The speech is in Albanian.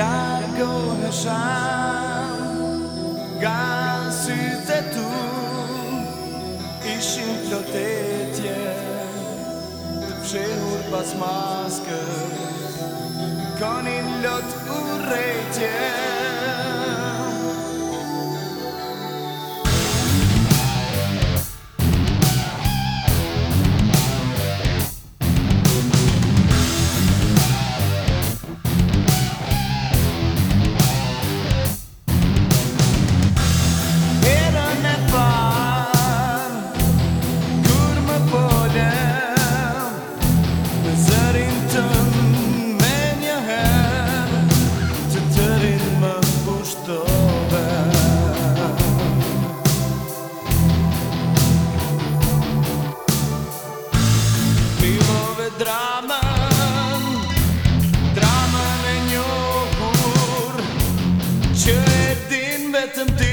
Njarë nga sytë e të të, ishqin të pshehur pas konin lot u dramën Dramën e njohur Që e din vetëm ti